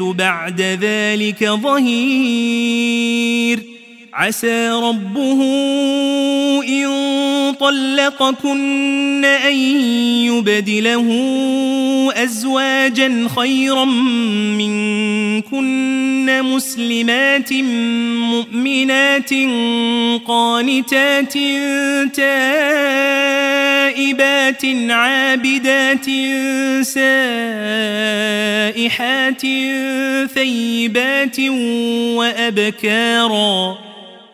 بعد ذلك ظهير. عسى ربه إن طلقكن أن يبدله أزواجا خيرا منكن مسلمات مؤمنات قانتات تائبات عابدات سائحات ثيبات وأبكارا.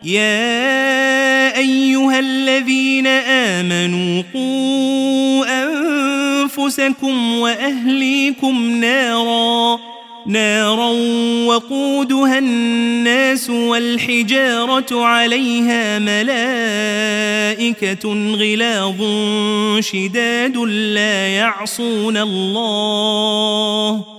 يا أيها الذين آمنوا قوا أنفسكم وأهليكم نارا. نارا وقودها الناس والحجارة عليها ملائكة غلاظ شداد لا يعصون الله.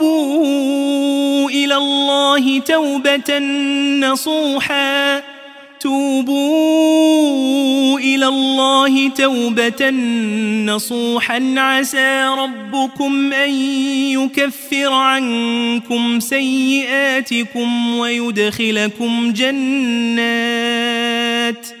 الله توبة نصوحا. توبوا إلى الله توبة نصوحا. عسى ربكم أن يكفر عنكم سيئاتكم ويدخلكم جنات ۖ.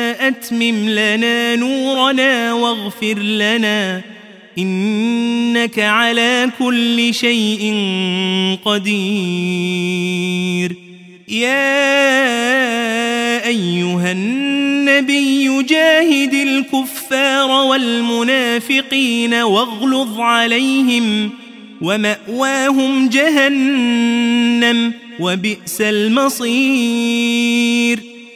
أتمم لنا نورنا واغفر لنا. إنك على كل شيء قدير. يا أيها النبي جاهد الكفار والمنافقين واغلظ عليهم ومأواهم جهنم وبئس المصير.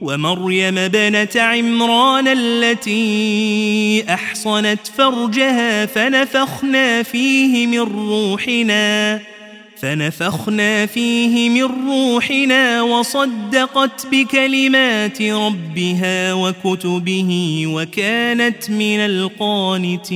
ومريم بنت عمران التي أحصنت فرجها فنفخنا فيه من روحنا فنفخنا فيه من روحنا وصدقت بكلمات ربها وكتبه وكانت من القانتين.